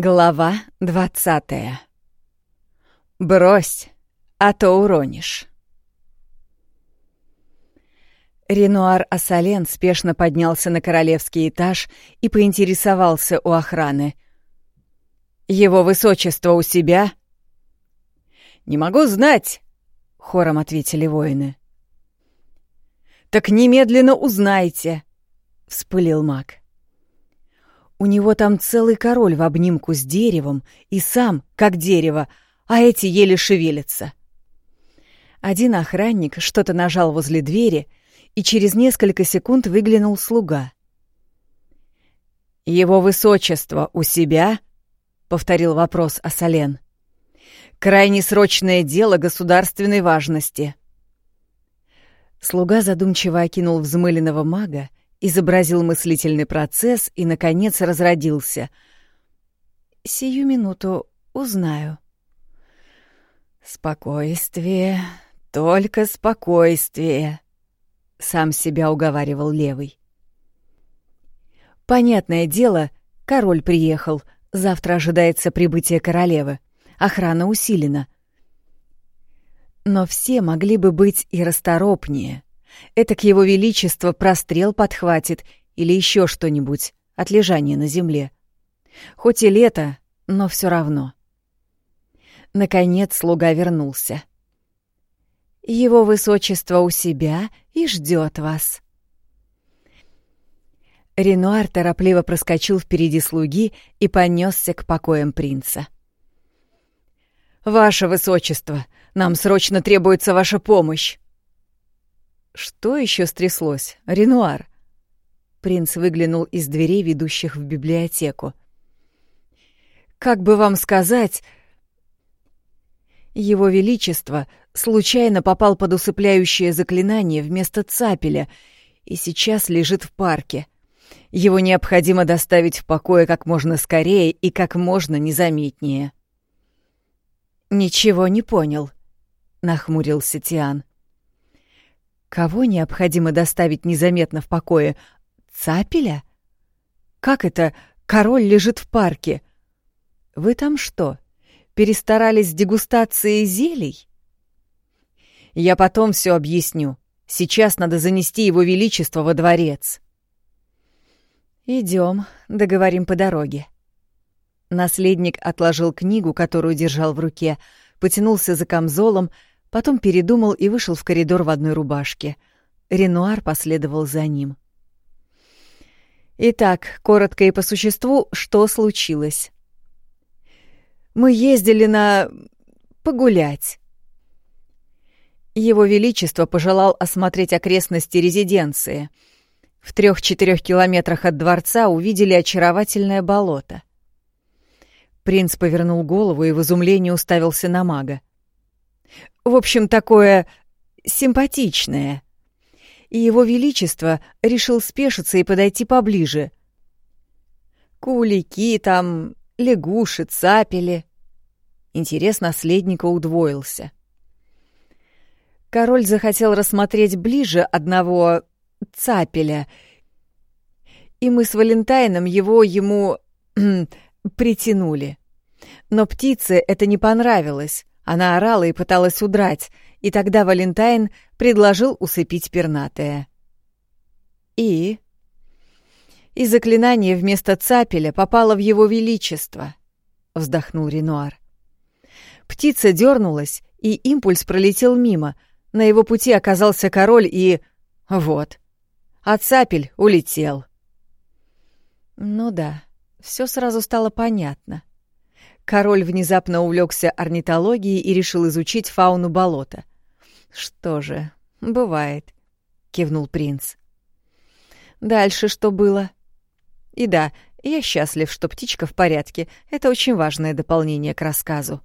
Глава двадцатая. Брось, а то уронишь. Ренуар Ассален спешно поднялся на королевский этаж и поинтересовался у охраны. «Его высочество у себя?» «Не могу знать», — хором ответили воины. «Так немедленно узнайте», — вспылил маг. У него там целый король в обнимку с деревом, и сам, как дерево, а эти еле шевелятся. Один охранник что-то нажал возле двери, и через несколько секунд выглянул слуга. «Его высочество у себя?» — повторил вопрос Асален. «Крайне срочное дело государственной важности». Слуга задумчиво окинул взмыленного мага изобразил мыслительный процесс и, наконец, разродился. «Сию минуту узнаю». «Спокойствие, только спокойствие», — сам себя уговаривал левый. «Понятное дело, король приехал, завтра ожидается прибытие королевы, охрана усилена». Но все могли бы быть и расторопнее — это к его величеству прострел подхватит или еще что-нибудь от лежания на земле. Хоть и лето, но все равно. Наконец слуга вернулся. Его высочество у себя и ждет вас. Ренуар торопливо проскочил впереди слуги и понесся к покоям принца. «Ваше высочество, нам срочно требуется ваша помощь!» Что еще стряслось, Ренуар? Принц выглянул из дверей, ведущих в библиотеку. Как бы вам сказать, его величество случайно попал под усыпляющее заклинание вместо цапеля и сейчас лежит в парке. Его необходимо доставить в покое как можно скорее и как можно незаметнее. Ничего не понял, нахмурился Тиан. Кого необходимо доставить незаметно в покое? Цапеля? Как это король лежит в парке? Вы там что, перестарались с дегустацией зелий? Я потом все объясню. Сейчас надо занести его величество во дворец. Идем, договорим по дороге. Наследник отложил книгу, которую держал в руке, потянулся за камзолом, Потом передумал и вышел в коридор в одной рубашке. Ренуар последовал за ним. Итак, коротко и по существу, что случилось? Мы ездили на... погулять. Его Величество пожелал осмотреть окрестности резиденции. В трех-четырех километрах от дворца увидели очаровательное болото. Принц повернул голову и в изумлении уставился на мага. В общем, такое симпатичное. И его величество решил спешиться и подойти поближе. Кулики там, лягуши, цапели. Интерес наследника удвоился. Король захотел рассмотреть ближе одного цапеля, и мы с Валентайном его ему притянули. Но птице это не понравилось. Она орала и пыталась удрать, и тогда Валентайн предложил усыпить пернатое. И... И заклинание вместо цапеля попало в его величество, — вздохнул Ренуар. Птица дернулась, и импульс пролетел мимо. На его пути оказался король и... Вот. А цапель улетел. Ну да, все сразу стало понятно. Король внезапно увлекся орнитологией и решил изучить фауну болота. «Что же, бывает», — кивнул принц. «Дальше что было?» «И да, я счастлив, что птичка в порядке. Это очень важное дополнение к рассказу».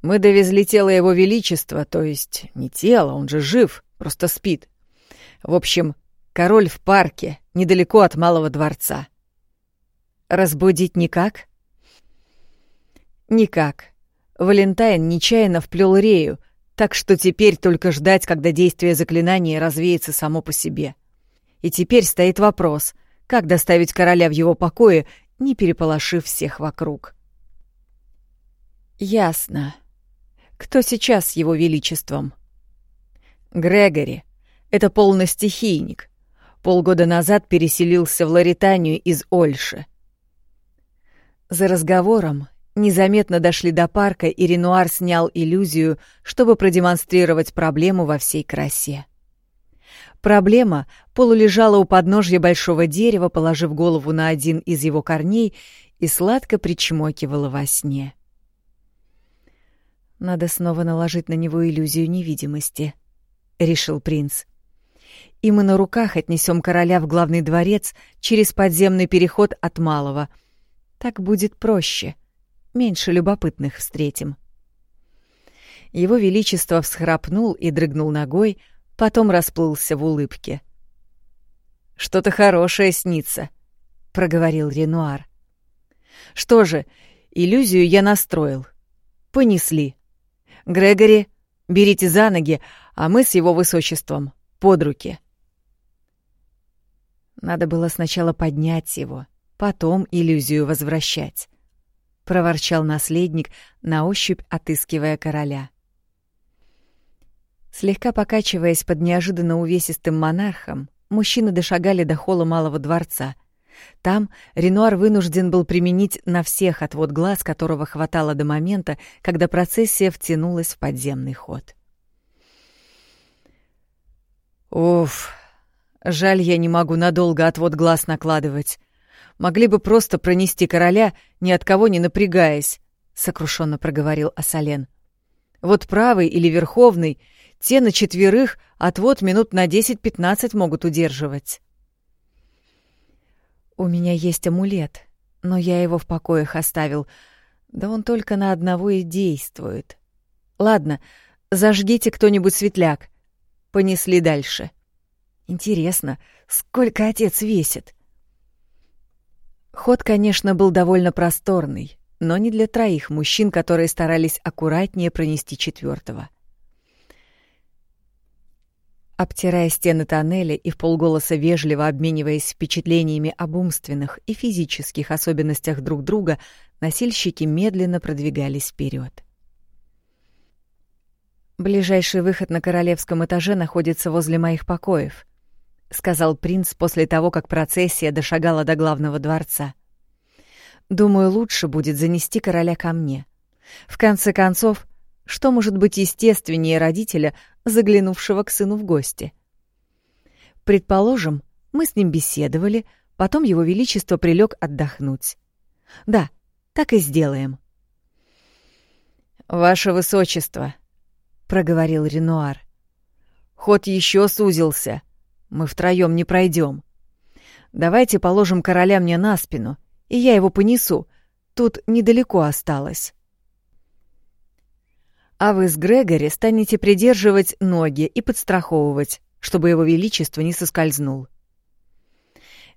«Мы довезли тело его величества, то есть не тело, он же жив, просто спит. В общем, король в парке, недалеко от Малого дворца». «Разбудить никак?» Никак. Валентайн нечаянно вплел Рею, так что теперь только ждать, когда действие заклинания развеется само по себе. И теперь стоит вопрос, как доставить короля в его покое, не переполошив всех вокруг. «Ясно. Кто сейчас с его величеством?» «Грегори. Это полный стихийник. Полгода назад переселился в Лаританию из Ольши. За разговором незаметно дошли до парка, и Ренуар снял иллюзию, чтобы продемонстрировать проблему во всей красе. Проблема полулежала у подножья большого дерева, положив голову на один из его корней и сладко причмокивала во сне. «Надо снова наложить на него иллюзию невидимости», — решил принц и мы на руках отнесем короля в главный дворец через подземный переход от Малого. Так будет проще. Меньше любопытных встретим. Его Величество всхрапнул и дрыгнул ногой, потом расплылся в улыбке. «Что-то хорошее снится», — проговорил Ренуар. «Что же, иллюзию я настроил. Понесли. Грегори, берите за ноги, а мы с его высочеством под руки». Надо было сначала поднять его, потом иллюзию возвращать. Проворчал наследник, на ощупь отыскивая короля. Слегка покачиваясь под неожиданно увесистым монархом, мужчины дошагали до холла малого дворца. Там Ренуар вынужден был применить на всех отвод глаз, которого хватало до момента, когда процессия втянулась в подземный ход. «Уф!» Жаль, я не могу надолго отвод глаз накладывать. Могли бы просто пронести короля, ни от кого не напрягаясь, — сокрушенно проговорил Асален. Вот правый или верховный, те на четверых отвод минут на 10-15 могут удерживать. У меня есть амулет, но я его в покоях оставил. Да он только на одного и действует. Ладно, зажгите кто-нибудь светляк. Понесли дальше. — Интересно, сколько отец весит? Ход, конечно, был довольно просторный, но не для троих мужчин, которые старались аккуратнее пронести четвертого. Обтирая стены тоннеля и в полголоса вежливо обмениваясь впечатлениями об умственных и физических особенностях друг друга, носильщики медленно продвигались вперед. Ближайший выход на королевском этаже находится возле моих покоев —— сказал принц после того, как процессия дошагала до главного дворца. «Думаю, лучше будет занести короля ко мне. В конце концов, что может быть естественнее родителя, заглянувшего к сыну в гости? Предположим, мы с ним беседовали, потом его величество прилег отдохнуть. Да, так и сделаем». «Ваше высочество», — проговорил Ренуар, — «ход еще сузился». Мы втроем не пройдем. Давайте положим короля мне на спину, и я его понесу. Тут недалеко осталось. А вы с Грегори станете придерживать ноги и подстраховывать, чтобы его величество не соскользнул.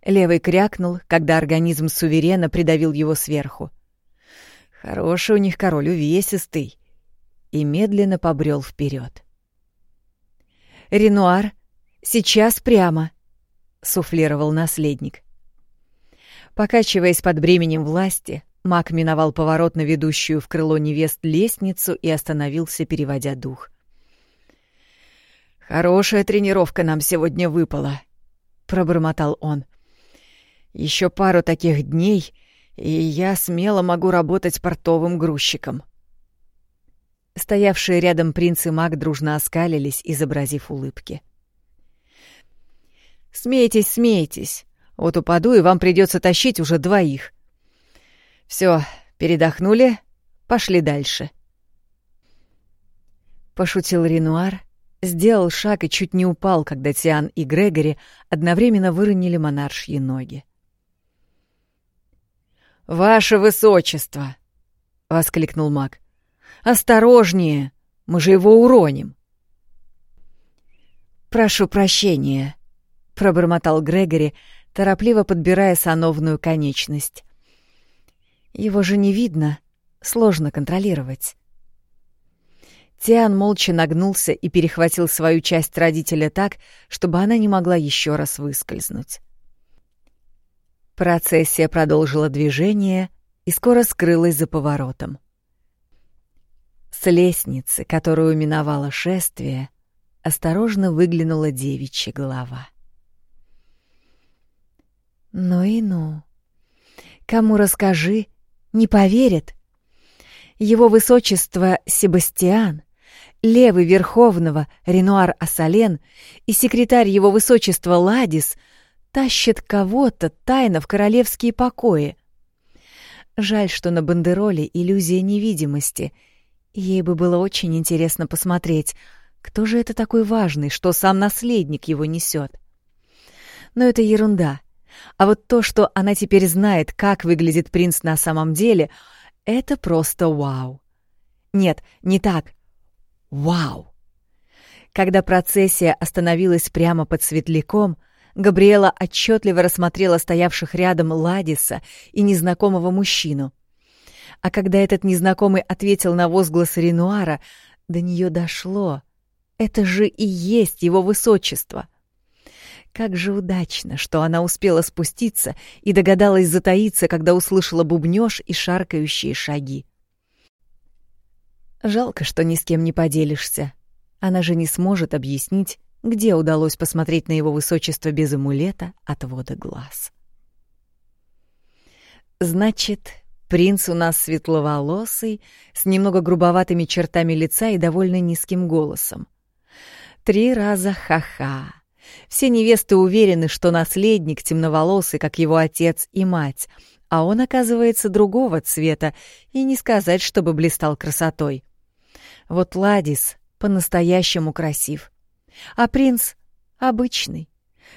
Левый крякнул, когда организм суверена придавил его сверху. Хороший у них король увесистый. И медленно побрел вперед. Ренуар Сейчас прямо, суфлировал наследник. Покачиваясь под бременем власти, маг миновал поворот на ведущую в крыло невест лестницу и остановился, переводя дух. Хорошая тренировка нам сегодня выпала, пробормотал он. Еще пару таких дней, и я смело могу работать портовым грузчиком. Стоявшие рядом принц и маг дружно оскалились, изобразив улыбки. — Смейтесь, смейтесь. Вот упаду, и вам придется тащить уже двоих. Все, передохнули, пошли дальше. Пошутил Ренуар, сделал шаг и чуть не упал, когда Тиан и Грегори одновременно выронили монаршьи ноги. «Ваше высочество!» — воскликнул маг. «Осторожнее! Мы же его уроним!» «Прошу прощения», — пробормотал Грегори, торопливо подбирая сановную конечность. «Его же не видно, сложно контролировать». Тиан молча нагнулся и перехватил свою часть родителя так, чтобы она не могла еще раз выскользнуть. Процессия продолжила движение и скоро скрылась за поворотом. С лестницы, которую миновало шествие, осторожно выглянула девичья голова. «Ну и ну. Кому расскажи, не поверят. Его высочество Себастьян, левый Верховного Ренуар Ассален и секретарь его высочества Ладис тащат кого-то тайно в королевские покои. Жаль, что на бандероле иллюзия невидимости. Ей бы было очень интересно посмотреть, кто же это такой важный, что сам наследник его несет. Но это ерунда. А вот то, что она теперь знает, как выглядит принц на самом деле, это просто вау. Нет, не так. Вау! Когда процессия остановилась прямо под светляком, Габриэла отчетливо рассмотрела стоявших рядом Ладиса и незнакомого мужчину. А когда этот незнакомый ответил на возглас Ренуара, до нее дошло. Это же и есть его высочество. Как же удачно, что она успела спуститься и догадалась затаиться, когда услышала бубнёж и шаркающие шаги. Жалко, что ни с кем не поделишься. Она же не сможет объяснить, где удалось посмотреть на его высочество без амулета отвода глаз. Значит, принц у нас светловолосый, с немного грубоватыми чертами лица и довольно низким голосом. Три раза ха-ха. Все невесты уверены, что наследник темноволосый, как его отец и мать, а он оказывается другого цвета, и не сказать, чтобы блистал красотой. Вот Ладис по-настоящему красив. А принц обычный.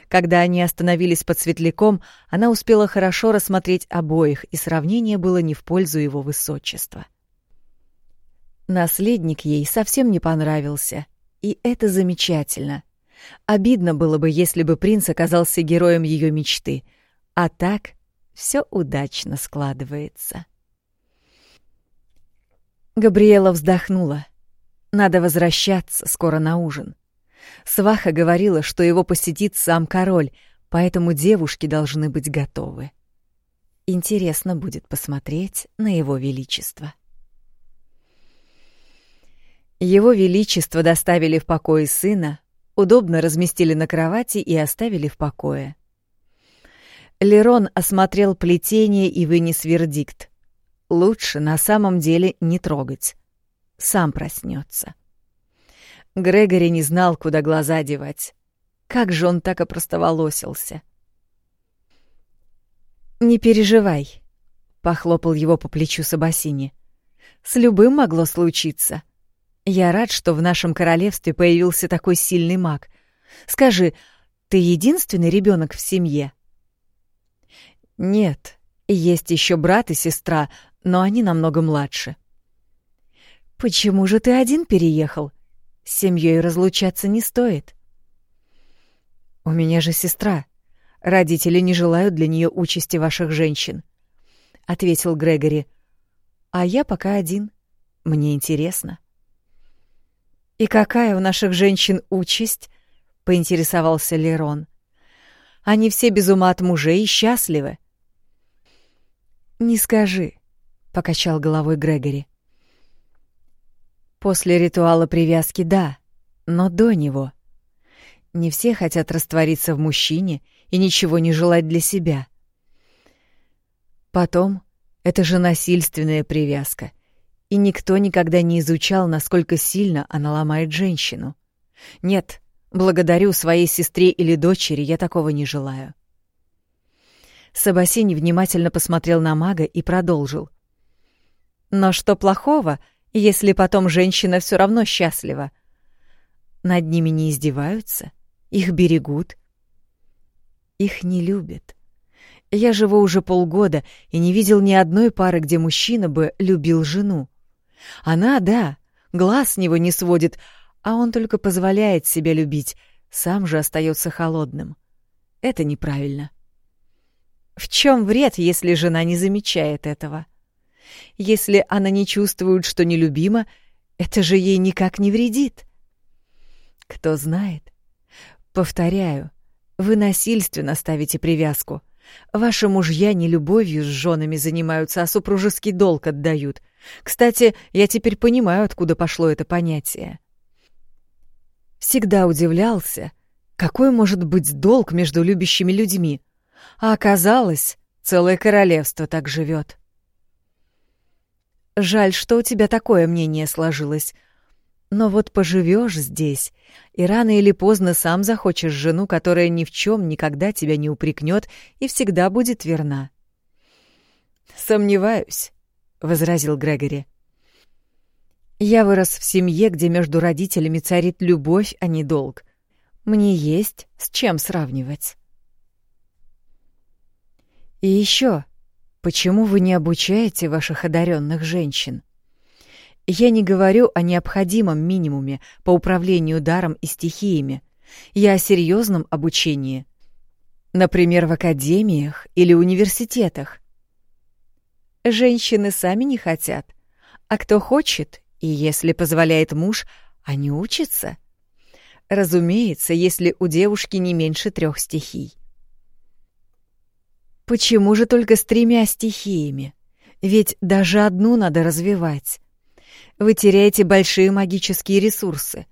Когда они остановились под светляком, она успела хорошо рассмотреть обоих, и сравнение было не в пользу его высочества. Наследник ей совсем не понравился, и это замечательно. Обидно было бы, если бы принц оказался героем ее мечты, а так все удачно складывается. Габриэла вздохнула. Надо возвращаться скоро на ужин. Сваха говорила, что его посетит сам король, поэтому девушки должны быть готовы. Интересно будет посмотреть на его величество. Его величество доставили в покое сына, удобно разместили на кровати и оставили в покое. Лерон осмотрел плетение и вынес вердикт. Лучше на самом деле не трогать сам проснется. Грегори не знал, куда глаза девать. Как же он так опростоволосился. «Не переживай», — похлопал его по плечу Сабасини. «С любым могло случиться. Я рад, что в нашем королевстве появился такой сильный маг. Скажи, ты единственный ребенок в семье?» «Нет, есть еще брат и сестра, но они намного младше», «Почему же ты один переехал? С семьей разлучаться не стоит». «У меня же сестра. Родители не желают для нее участи ваших женщин», — ответил Грегори. «А я пока один. Мне интересно». «И какая у наших женщин участь?» — поинтересовался Лерон. «Они все без ума от мужей и счастливы». «Не скажи», — покачал головой Грегори. После ритуала привязки — да, но до него. Не все хотят раствориться в мужчине и ничего не желать для себя. Потом, это же насильственная привязка, и никто никогда не изучал, насколько сильно она ломает женщину. Нет, благодарю своей сестре или дочери, я такого не желаю. Сабасини внимательно посмотрел на мага и продолжил. «Но что плохого — если потом женщина все равно счастлива? Над ними не издеваются, их берегут. Их не любят. Я живу уже полгода и не видел ни одной пары, где мужчина бы любил жену. Она, да, глаз с него не сводит, а он только позволяет себя любить, сам же остается холодным. Это неправильно. В чем вред, если жена не замечает этого? — если она не чувствует, что нелюбима, это же ей никак не вредит. Кто знает? Повторяю, вы насильственно ставите привязку, Ваши мужья не любовью с женами занимаются, а супружеский долг отдают. Кстати, я теперь понимаю, откуда пошло это понятие. Всегда удивлялся, какой может быть долг между любящими людьми. А оказалось, целое королевство так живет. Жаль, что у тебя такое мнение сложилось. Но вот поживешь здесь, и рано или поздно сам захочешь жену, которая ни в чем никогда тебя не упрекнет и всегда будет верна. Сомневаюсь, возразил Грегори. Я вырос в семье, где между родителями царит любовь, а не долг. Мне есть с чем сравнивать. И еще, почему вы не обучаете ваших одаренных женщин? Я не говорю о необходимом минимуме по управлению даром и стихиями. Я о серьезном обучении. Например, в академиях или университетах. Женщины сами не хотят, а кто хочет, и если позволяет муж, они учатся. Разумеется, если у девушки не меньше трех стихий. Почему же только с тремя стихиями? Ведь даже одну надо развивать. Вы теряете большие магические ресурсы.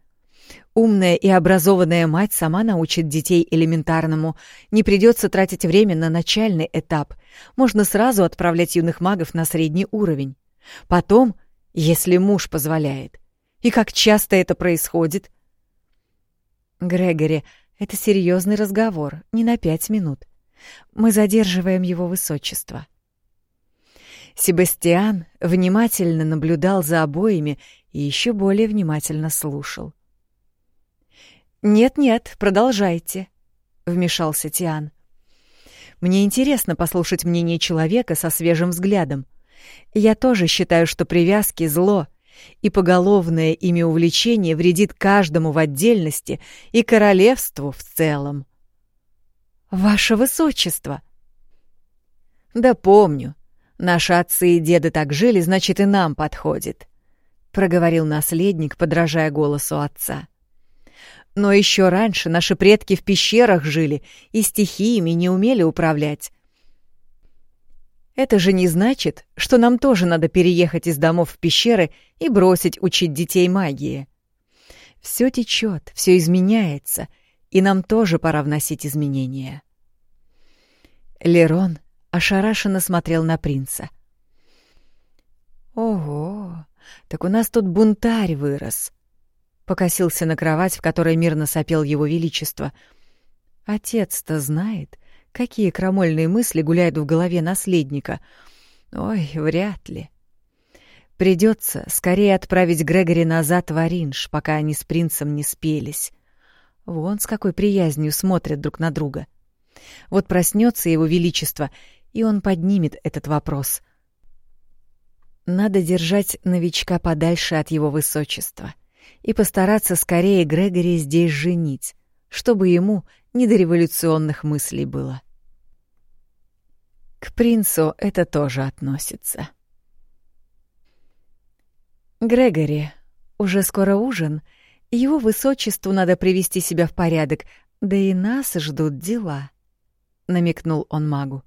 Умная и образованная мать сама научит детей элементарному. Не придется тратить время на начальный этап. Можно сразу отправлять юных магов на средний уровень. Потом если муж позволяет. И как часто это происходит? Грегори, это серьезный разговор, не на пять минут. Мы задерживаем его высочество. Себастьян внимательно наблюдал за обоими и еще более внимательно слушал. «Нет-нет, продолжайте», — вмешался Тиан. «Мне интересно послушать мнение человека со свежим взглядом. Я тоже считаю, что привязки — зло, и поголовное ими увлечение вредит каждому в отдельности и королевству в целом. «Ваше Высочество!» «Да помню. Наши отцы и деды так жили, значит, и нам подходит», — проговорил наследник, подражая голосу отца. «Но еще раньше наши предки в пещерах жили и стихиями не умели управлять. Это же не значит, что нам тоже надо переехать из домов в пещеры и бросить учить детей магии. Все течет, все изменяется, и нам тоже пора вносить изменения. Лерон ошарашенно смотрел на принца. «Ого, так у нас тут бунтарь вырос!» Покосился на кровать, в которой мирно сопел его величество. «Отец-то знает, Какие крамольные мысли гуляют в голове наследника? Ой, вряд ли. Придется скорее отправить Грегори назад в Оринж, пока они с принцем не спелись. Вон с какой приязнью смотрят друг на друга. Вот проснется его величество, и он поднимет этот вопрос. Надо держать новичка подальше от его высочества и постараться скорее Грегори здесь женить, чтобы ему не до революционных мыслей было. К принцу это тоже относится. Грегори, уже скоро ужин. Его высочеству надо привести себя в порядок, да и нас ждут дела, намекнул он магу.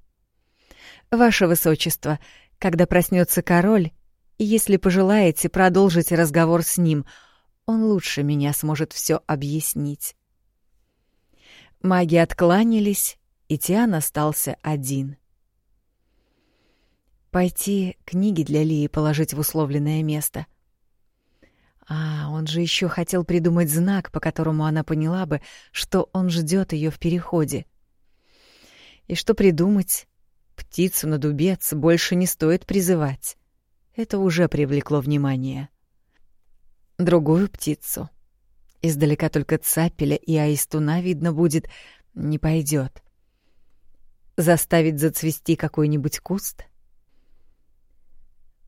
Ваше высочество, когда проснется король, если пожелаете продолжить разговор с ним, он лучше меня сможет все объяснить. Маги откланялись, и Тиан остался один. Пойти книги для Лии положить в условленное место. А, он же еще хотел придумать знак, по которому она поняла бы, что он ждет ее в переходе. И что придумать? Птицу на дубец больше не стоит призывать. Это уже привлекло внимание. Другую птицу. Издалека только цапеля и аистуна видно будет, не пойдет. Заставить зацвести какой-нибудь куст?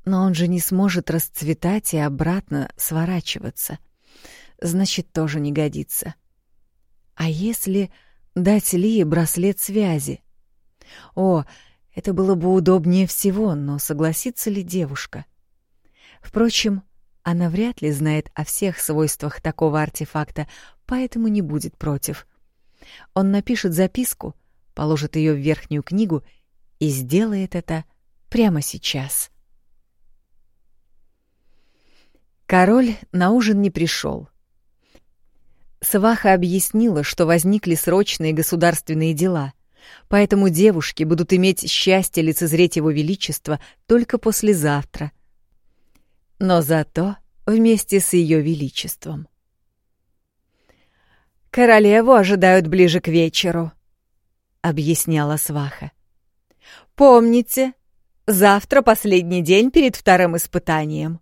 Но он же не сможет расцветать и обратно сворачиваться. Значит, тоже не годится. А если дать Лии браслет связи? О, это было бы удобнее всего, но согласится ли девушка? Впрочем, она вряд ли знает о всех свойствах такого артефакта, поэтому не будет против. Он напишет записку, положит ее в верхнюю книгу и сделает это прямо сейчас. Король на ужин не пришел. Сваха объяснила, что возникли срочные государственные дела, поэтому девушки будут иметь счастье лицезреть его величество только послезавтра. Но зато вместе с ее величеством. «Королеву ожидают ближе к вечеру», — объясняла Сваха. «Помните, завтра последний день перед вторым испытанием».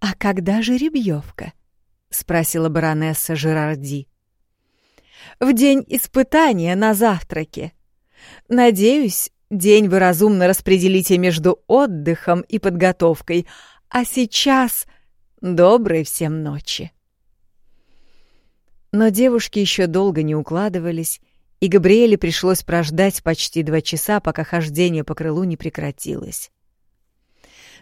«А когда же жеребьевка?» — спросила баронесса Жерарди. «В день испытания на завтраке. Надеюсь, день вы разумно распределите между отдыхом и подготовкой, а сейчас доброй всем ночи». Но девушки еще долго не укладывались, и Габриэле пришлось прождать почти два часа, пока хождение по крылу не прекратилось.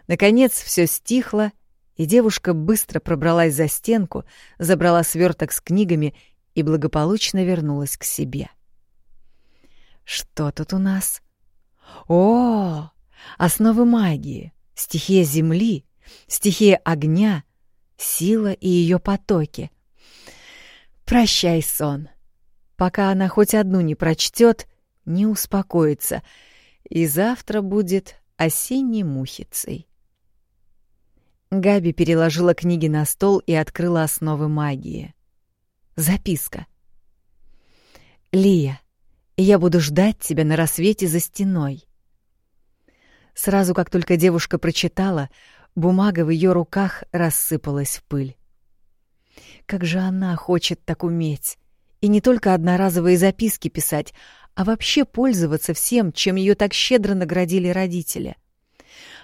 Наконец все стихло, и девушка быстро пробралась за стенку, забрала сверток с книгами и благополучно вернулась к себе. Что тут у нас? О, основы магии, стихия земли, стихия огня, сила и ее потоки. Прощай, сон. Пока она хоть одну не прочтет, не успокоится, и завтра будет осенней мухицей. Габи переложила книги на стол и открыла основы магии. Записка. «Лия, я буду ждать тебя на рассвете за стеной». Сразу как только девушка прочитала, бумага в ее руках рассыпалась в пыль. Как же она хочет так уметь! И не только одноразовые записки писать, а вообще пользоваться всем, чем ее так щедро наградили родители —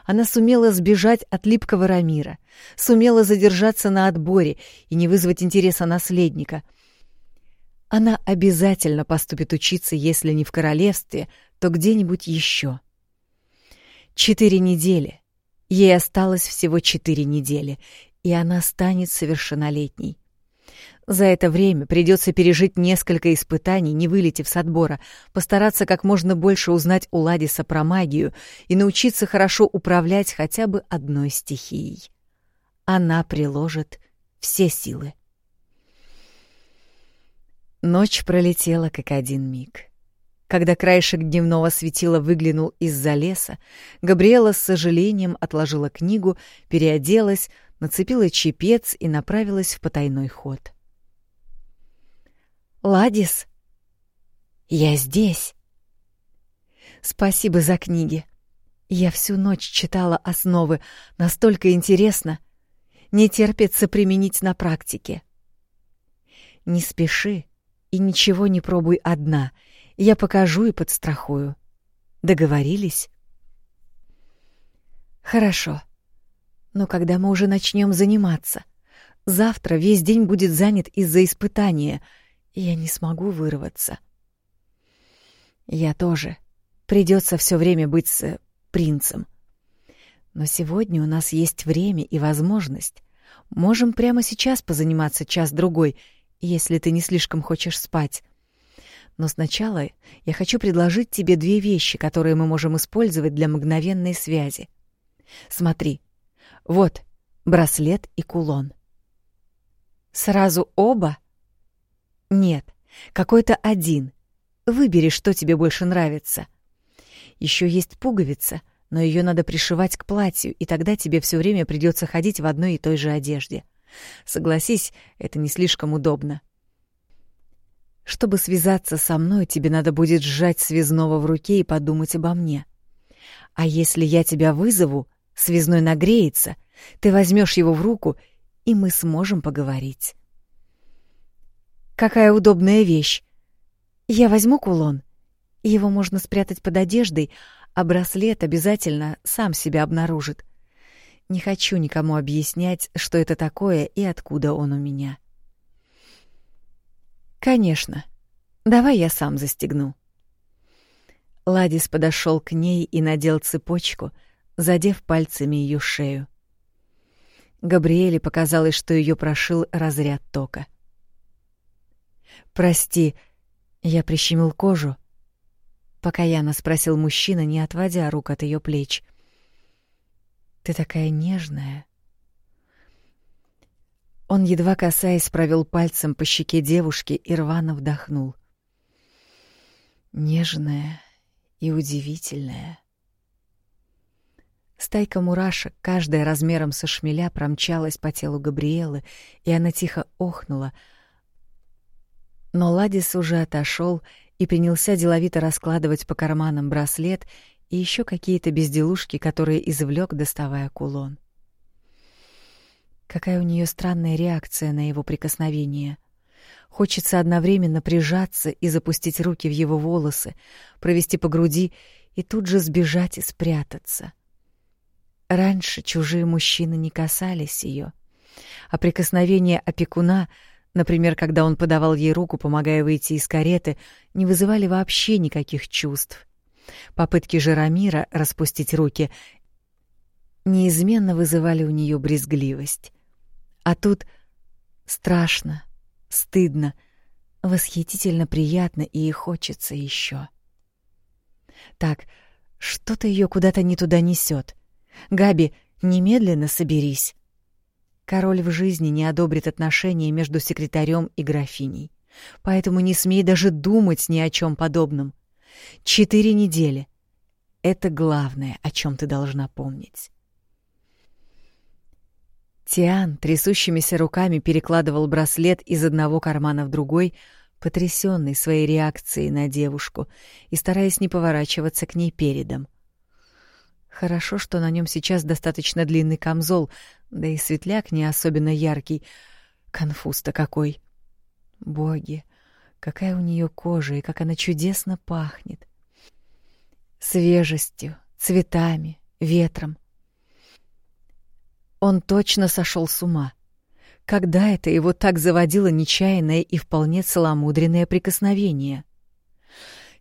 она сумела сбежать от липкого Рамира, сумела задержаться на отборе и не вызвать интереса наследника. Она обязательно поступит учиться, если не в королевстве, то где-нибудь еще. Четыре недели. Ей осталось всего четыре недели, и она станет совершеннолетней. За это время придется пережить несколько испытаний, не вылетев с отбора, постараться как можно больше узнать у Ладиса про магию и научиться хорошо управлять хотя бы одной стихией. Она приложит все силы. Ночь пролетела как один миг. Когда краешек дневного светила выглянул из-за леса, Габриэла с сожалением отложила книгу, переоделась, нацепила чепец и направилась в потайной ход. Ладис? Я здесь. Спасибо за книги. Я всю ночь читала основы, настолько интересно. Не терпится применить на практике. Не спеши и ничего не пробуй одна. Я покажу и подстрахую. Договорились? Хорошо. Но когда мы уже начнем заниматься? Завтра весь день будет занят из-за испытания — я не смогу вырваться. Я тоже. Придется все время быть с э, принцем. Но сегодня у нас есть время и возможность. Можем прямо сейчас позаниматься час-другой, если ты не слишком хочешь спать. Но сначала я хочу предложить тебе две вещи, которые мы можем использовать для мгновенной связи. Смотри. Вот браслет и кулон. Сразу оба? Нет, какой-то один. Выбери, что тебе больше нравится. Еще есть пуговица, но ее надо пришивать к платью, и тогда тебе все время придется ходить в одной и той же одежде. Согласись, это не слишком удобно. Чтобы связаться со мной, тебе надо будет сжать связного в руке и подумать обо мне. А если я тебя вызову, связной нагреется, ты возьмешь его в руку, и мы сможем поговорить. Какая удобная вещь. Я возьму кулон. Его можно спрятать под одеждой, а браслет обязательно сам себя обнаружит. Не хочу никому объяснять, что это такое и откуда он у меня. Конечно. Давай я сам застегну. Ладис подошел к ней и надел цепочку, задев пальцами ее шею. Габриэле показалось, что ее прошил разряд тока. Прости, Я прищемил кожу, пока Яна спросил мужчина, не отводя рук от ее плеч. «Ты такая нежная». Он, едва касаясь, провел пальцем по щеке девушки и рвано вдохнул. Нежная и удивительная. Стайка мурашек, каждая размером со шмеля, промчалась по телу Габриэлы, и она тихо охнула. Но Ладис уже отошел и принялся деловито раскладывать по карманам браслет и еще какие-то безделушки, которые извлек, доставая кулон. Какая у нее странная реакция на его прикосновение. Хочется одновременно прижаться и запустить руки в его волосы, провести по груди и тут же сбежать и спрятаться. Раньше чужие мужчины не касались ее, а прикосновение опекуна, например, когда он подавал ей руку, помогая выйти из кареты, не вызывали вообще никаких чувств. Попытки Жерамира распустить руки неизменно вызывали у нее брезгливость. А тут страшно, стыдно, восхитительно приятно и хочется еще. Так, что-то ее куда-то не туда несет. Габи, немедленно соберись. Король в жизни не одобрит отношения между секретарем и графиней. Поэтому не смей даже думать ни о чем подобном. Четыре недели. Это главное, о чем ты должна помнить. Тиан трясущимися руками перекладывал браслет из одного кармана в другой, потрясенный своей реакцией на девушку и стараясь не поворачиваться к ней передом. Хорошо, что на нем сейчас достаточно длинный камзол, да и светляк не особенно яркий. Конфуз-то какой! Боги, какая у нее кожа и как она чудесно пахнет! Свежестью, цветами, ветром. Он точно сошел с ума. Когда это его так заводило нечаянное и вполне целомудренное прикосновение?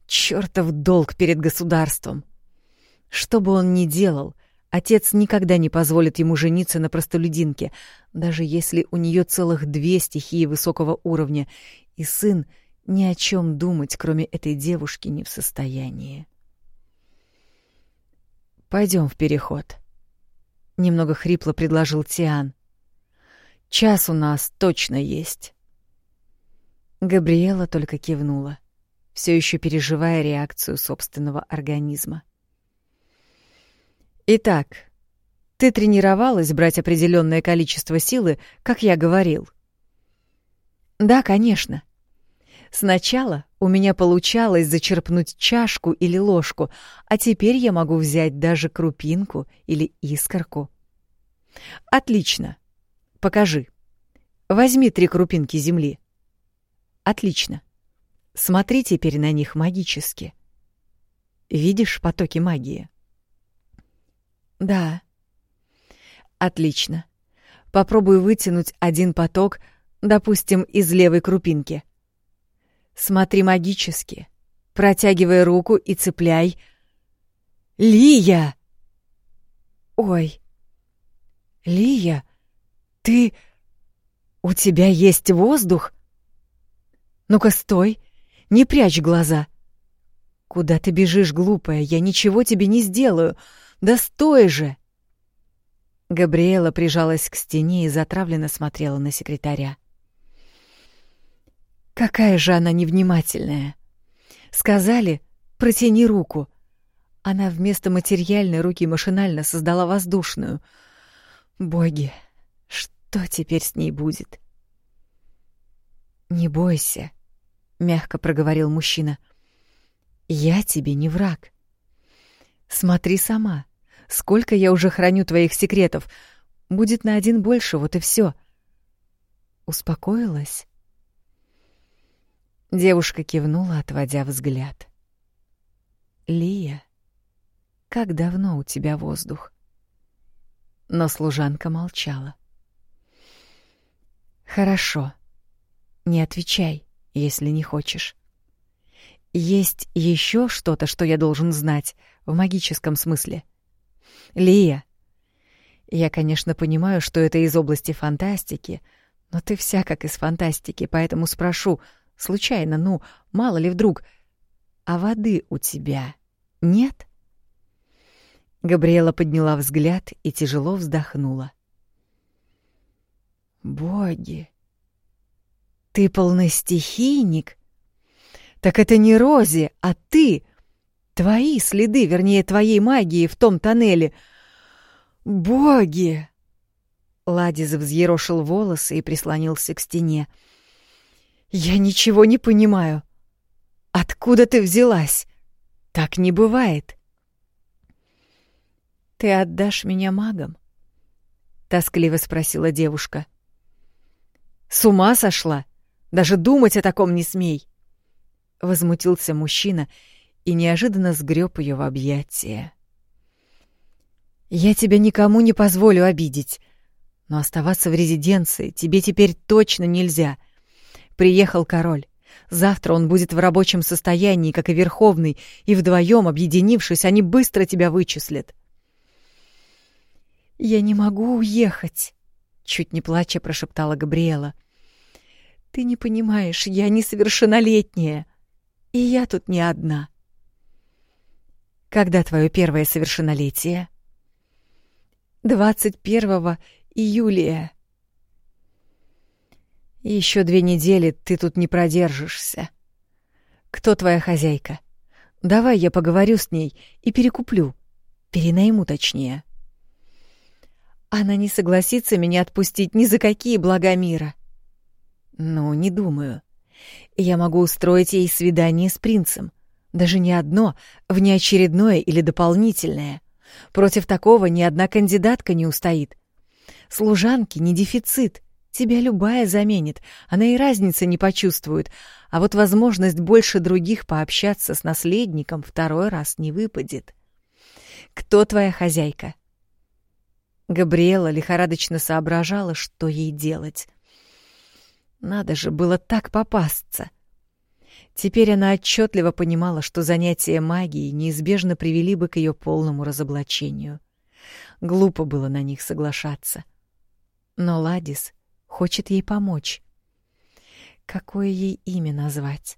Чёртов долг перед государством! Что бы он ни делал, отец никогда не позволит ему жениться на простолюдинке, даже если у нее целых две стихии высокого уровня, и сын ни о чем думать, кроме этой девушки, не в состоянии. Пойдем в переход немного хрипло предложил Тиан. Час у нас точно есть. Габриэла только кивнула, все еще переживая реакцию собственного организма. Итак, ты тренировалась брать определенное количество силы, как я говорил? Да, конечно. Сначала у меня получалось зачерпнуть чашку или ложку, а теперь я могу взять даже крупинку или искорку. Отлично. Покажи. Возьми три крупинки земли. Отлично. Смотри теперь на них магически. Видишь потоки магии? Да. Отлично. Попробуй вытянуть один поток, допустим, из левой крупинки. Смотри магически. Протягивай руку и цепляй. Лия! Ой. Лия, ты... У тебя есть воздух? Ну-ка, стой, не прячь глаза. Куда ты бежишь, глупая? Я ничего тебе не сделаю. Да стой же! Габриэла прижалась к стене и затравленно смотрела на секретаря. Какая же она невнимательная. Сказали, протяни руку. Она вместо материальной руки машинально создала воздушную. Боги, что теперь с ней будет? Не бойся, мягко проговорил мужчина. Я тебе не враг. Смотри сама, сколько я уже храню твоих секретов. Будет на один больше, вот и все. Успокоилась? Девушка кивнула, отводя взгляд. «Лия, как давно у тебя воздух?» Но служанка молчала. «Хорошо. Не отвечай, если не хочешь. Есть еще что-то, что я должен знать, в магическом смысле. Лия, я, конечно, понимаю, что это из области фантастики, но ты вся как из фантастики, поэтому спрошу — Случайно, ну, мало ли вдруг. А воды у тебя нет? Габриэла подняла взгляд и тяжело вздохнула. Боги! Ты полностихийник? Так это не Рози, а ты! Твои следы, вернее, твоей магии в том тоннеле. Боги! Ладис взъерошил волосы и прислонился к стене. «Я ничего не понимаю. Откуда ты взялась? Так не бывает». «Ты отдашь меня магам?» — тоскливо спросила девушка. «С ума сошла? Даже думать о таком не смей!» Возмутился мужчина и неожиданно сгреб ее в объятия. «Я тебя никому не позволю обидеть, но оставаться в резиденции тебе теперь точно нельзя. Приехал король. Завтра он будет в рабочем состоянии, как и Верховный, и вдвоем, объединившись, они быстро тебя вычислят». «Я не могу уехать», — чуть не плача прошептала Габриэла. «Ты не понимаешь, я несовершеннолетняя, и я тут не одна». «Когда твое первое совершеннолетие?» «Двадцать первого июля». «Еще две недели ты тут не продержишься. Кто твоя хозяйка? Давай я поговорю с ней и перекуплю. Перенайму точнее». Она не согласится меня отпустить ни за какие блага мира. Ну, не думаю. Я могу устроить ей свидание с принцем. Даже не одно, внеочередное или дополнительное. Против такого ни одна кандидатка не устоит. Служанки не дефицит. Тебя любая заменит, она и разницы не почувствует, а вот возможность больше других пообщаться с наследником второй раз не выпадет. Кто твоя хозяйка? Габриэла лихорадочно соображала, что ей делать. Надо же было так попасться. Теперь она отчетливо понимала, что занятия магией неизбежно привели бы к ее полному разоблачению. Глупо было на них соглашаться. Но Ладис хочет ей помочь. Какое ей имя назвать?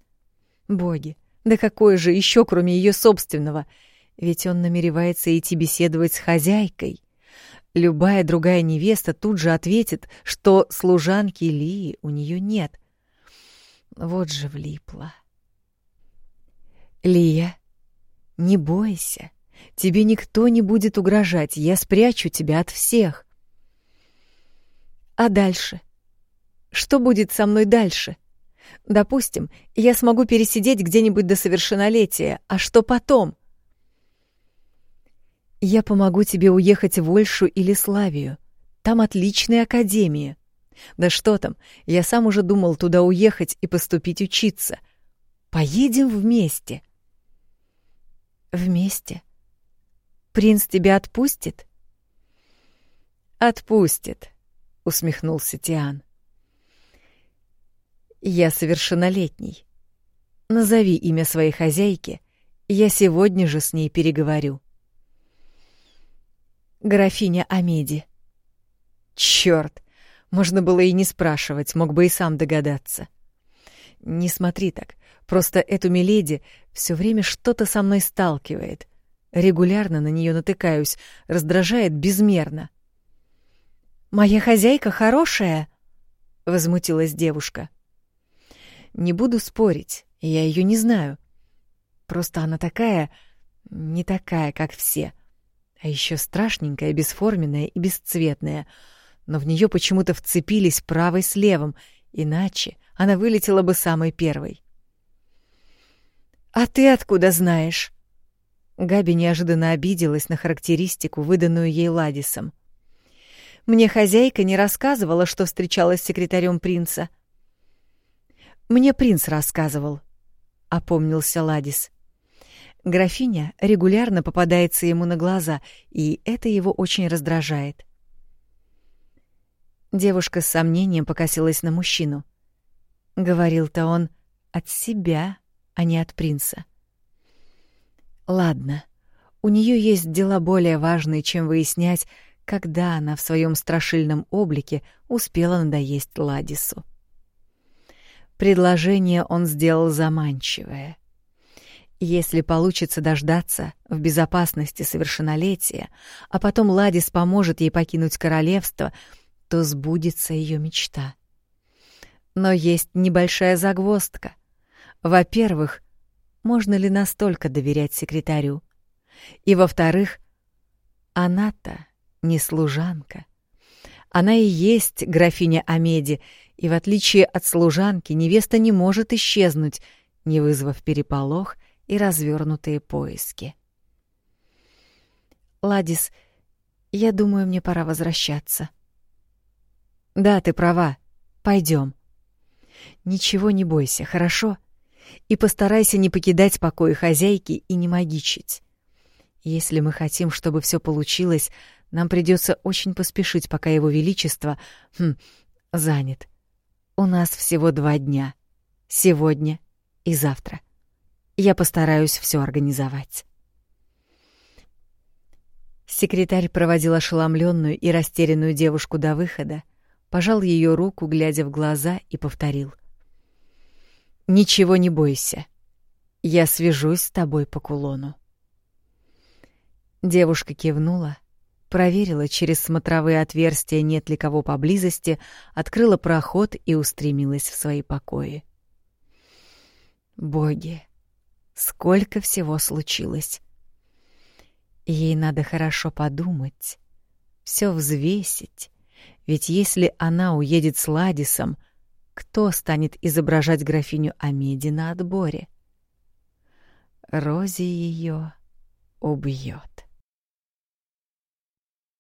Боги, да какое же еще, кроме ее собственного? Ведь он намеревается идти беседовать с хозяйкой. Любая другая невеста тут же ответит, что служанки Лии у нее нет. Вот же влипла. Лия, не бойся. Тебе никто не будет угрожать. Я спрячу тебя от всех. А дальше? Что будет со мной дальше? Допустим, я смогу пересидеть где-нибудь до совершеннолетия, а что потом? — я помогу тебе уехать в Ольшу или Славию. Там отличные академии. Да что там, я сам уже думал туда уехать и поступить учиться. Поедем вместе. Вместе? Принц тебя отпустит? Отпустит, усмехнулся Тиан. Я совершеннолетний. Назови имя своей хозяйки, я сегодня же с ней переговорю графиня Амеди. Чёрт! Можно было и не спрашивать, мог бы и сам догадаться. Не смотри так, просто эту миледи все время что-то со мной сталкивает. Регулярно на нее натыкаюсь, раздражает безмерно. «Моя хозяйка хорошая?» — возмутилась девушка. «Не буду спорить, я ее не знаю. Просто она такая... не такая, как все» а еще страшненькая, бесформенная и бесцветная, но в нее почему-то вцепились правой с левым, иначе она вылетела бы самой первой. «А ты откуда знаешь?» Габи неожиданно обиделась на характеристику, выданную ей Ладисом. «Мне хозяйка не рассказывала, что встречалась с секретарем принца». «Мне принц рассказывал», — опомнился Ладис. Графиня регулярно попадается ему на глаза, и это его очень раздражает. Девушка с сомнением покосилась на мужчину. Говорил-то он от себя, а не от принца. Ладно, у нее есть дела более важные, чем выяснять, когда она в своем страшильном облике успела надоесть Ладису. Предложение он сделал заманчивое. Если получится дождаться в безопасности совершеннолетия, а потом Ладис поможет ей покинуть королевство, то сбудется ее мечта. Но есть небольшая загвоздка. Во-первых, можно ли настолько доверять секретарю? И во-вторых, она-то не служанка. Она и есть графиня Амеди, и в отличие от служанки, невеста не может исчезнуть, не вызвав переполох и развернутые поиски. «Ладис, я думаю, мне пора возвращаться». «Да, ты права. Пойдем. Ничего не бойся, хорошо? И постарайся не покидать покои хозяйки и не магичить. Если мы хотим, чтобы все получилось, нам придется очень поспешить, пока его величество хм, занят. У нас всего два дня. Сегодня и завтра. Я постараюсь все организовать. Секретарь проводил ошеломленную и растерянную девушку до выхода, пожал ее руку, глядя в глаза, и повторил. «Ничего не бойся. Я свяжусь с тобой по кулону». Девушка кивнула, проверила через смотровые отверстия, нет ли кого поблизости, открыла проход и устремилась в свои покои. Боги, сколько всего случилось! Ей надо хорошо подумать, все взвесить, ведь если она уедет с Ладисом, кто станет изображать графиню Амеди на отборе? Рози ее убьет.